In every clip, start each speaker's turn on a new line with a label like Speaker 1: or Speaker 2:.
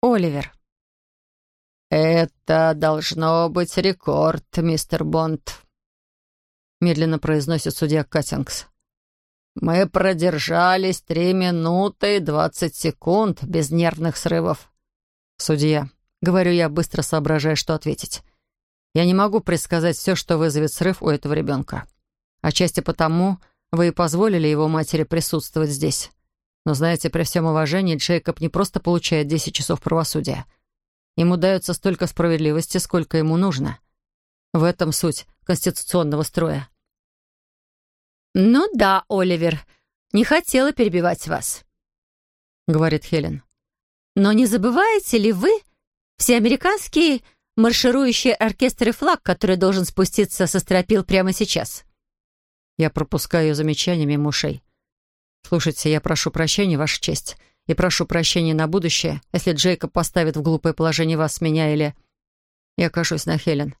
Speaker 1: Оливер.
Speaker 2: «Это должно быть рекорд, мистер Бонд», — медленно произносит судья Каттингс. «Мы продержались три минуты и двадцать секунд без нервных срывов».
Speaker 1: «Судья», — говорю я, быстро соображая, что ответить. «Я не могу предсказать все, что вызовет срыв у этого ребенка. Отчасти потому вы и позволили его матери присутствовать здесь. Но знаете, при всем уважении, Джейкоб не просто получает 10 часов правосудия. Ему дается столько справедливости, сколько ему нужно. В этом суть конституционного строя.
Speaker 3: «Ну да, Оливер, не хотела перебивать вас», — говорит Хелен. «Но не забываете ли вы все американские марширующие оркестры флаг, который должен спуститься со стропил прямо сейчас?»
Speaker 1: Я пропускаю ее замечания мимо ушей. «Слушайте, я прошу прощения, Ваша честь, и прошу прощения на будущее, если Джейкоб поставит в глупое положение вас, меня или...» Я кашусь на Хелен.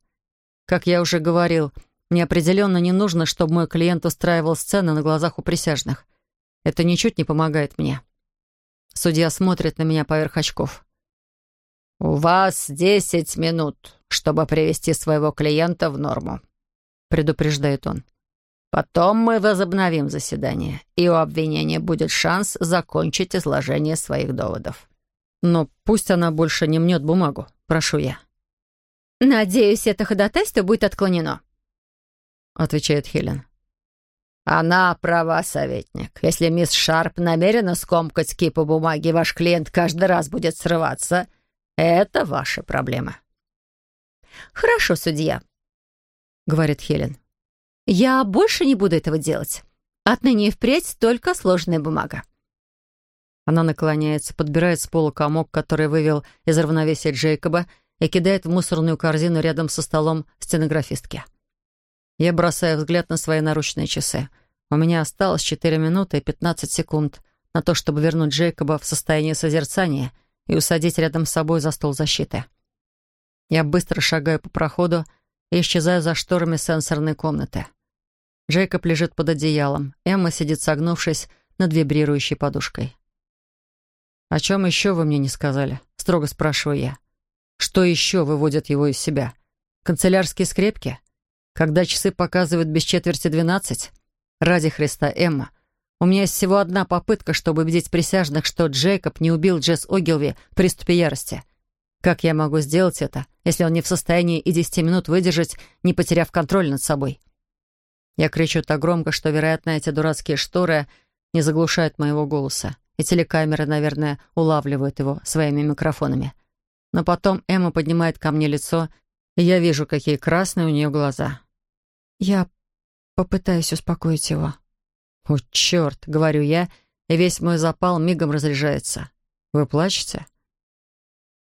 Speaker 1: Как я уже говорил, мне определенно не нужно, чтобы мой клиент устраивал сцены на глазах у присяжных. Это ничуть не помогает мне. Судья смотрит на меня поверх очков.
Speaker 2: «У вас десять минут, чтобы привести своего клиента в норму», — предупреждает он. Потом мы возобновим заседание, и у обвинения будет шанс закончить изложение своих доводов.
Speaker 1: Но пусть она больше не мнет бумагу, прошу я.
Speaker 3: «Надеюсь, это ходатайство будет отклонено», —
Speaker 1: отвечает Хелен.
Speaker 2: «Она права, советник. Если мисс Шарп намерена скомкать кипу бумаги, ваш клиент каждый раз будет срываться, это ваша проблема».
Speaker 3: «Хорошо, судья», — говорит Хелен. Я больше не буду этого делать. Отныне и впредь только сложная бумага.
Speaker 1: Она наклоняется, подбирает с пола комок, который вывел из равновесия Джейкоба, и кидает в мусорную корзину рядом со столом стенографистки. Я бросаю взгляд на свои наручные часы. У меня осталось 4 минуты и 15 секунд на то, чтобы вернуть Джейкоба в состояние созерцания и усадить рядом с собой за стол защиты. Я быстро шагаю по проходу и исчезаю за шторами сенсорной комнаты. Джейкоб лежит под одеялом. Эмма сидит согнувшись над вибрирующей подушкой. «О чем еще вы мне не сказали?» — строго спрашиваю я. «Что еще выводит его из себя? Канцелярские скрепки? Когда часы показывают без четверти двенадцать? Ради Христа, Эмма, у меня есть всего одна попытка, чтобы убедить присяжных, что Джейкоб не убил Джесс Огилви в приступе ярости. Как я могу сделать это, если он не в состоянии и десяти минут выдержать, не потеряв контроль над собой?» Я кричу так громко, что, вероятно, эти дурацкие шторы не заглушают моего голоса, и телекамеры, наверное, улавливают его своими микрофонами. Но потом Эмма поднимает ко мне лицо, и я вижу, какие красные у нее глаза. Я попытаюсь успокоить его. «О, черт!» — говорю я, и весь мой запал мигом разряжается. «Вы плачете?»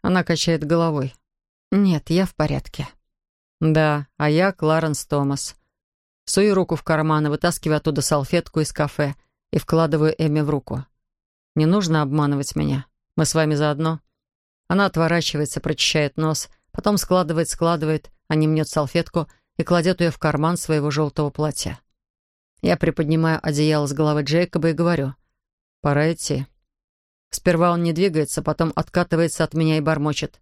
Speaker 1: Она качает головой. «Нет, я в порядке». «Да, а я Кларенс Томас». Сую руку в карман и вытаскиваю оттуда салфетку из кафе и вкладываю Эми в руку. «Не нужно обманывать меня. Мы с вами заодно». Она отворачивается, прочищает нос, потом складывает, складывает, а не мнет салфетку и кладет ее в карман своего желтого платья. Я приподнимаю одеяло с головы Джейкоба и говорю, «Пора идти». Сперва он не двигается, потом откатывается от меня и бормочет.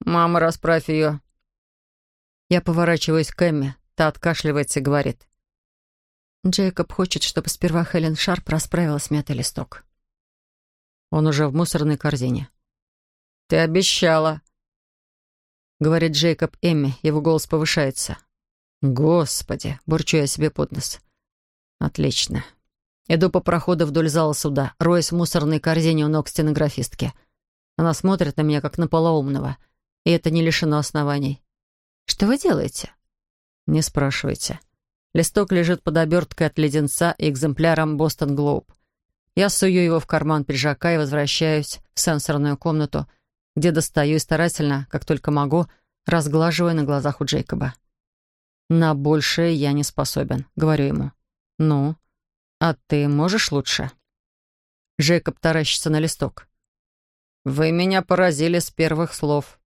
Speaker 1: «Мама, расправь ее». Я поворачиваюсь к Эмме. Та откашливается и говорит. Джейкоб хочет, чтобы сперва Хелен Шарп расправила смятый листок. Он уже в мусорной корзине. «Ты обещала!» Говорит Джейкоб Эмми, его голос повышается. «Господи!» — бурчу я себе под нос. «Отлично. Иду по проходу вдоль зала суда, роясь в мусорной корзине у ног стенографистки. Она смотрит на меня, как на полоумного, и это не лишено оснований. Что вы делаете?» Не спрашивайте. Листок лежит под оберткой от леденца и экземпляром «Бостон Глоуб». Я сую его в карман пиджака и возвращаюсь в сенсорную комнату, где достаю и старательно, как только могу, разглаживаю на глазах у Джейкоба. «На большее я не способен», — говорю ему. «Ну, а ты можешь лучше?» Джейкоб таращится на листок. «Вы меня поразили с первых слов»,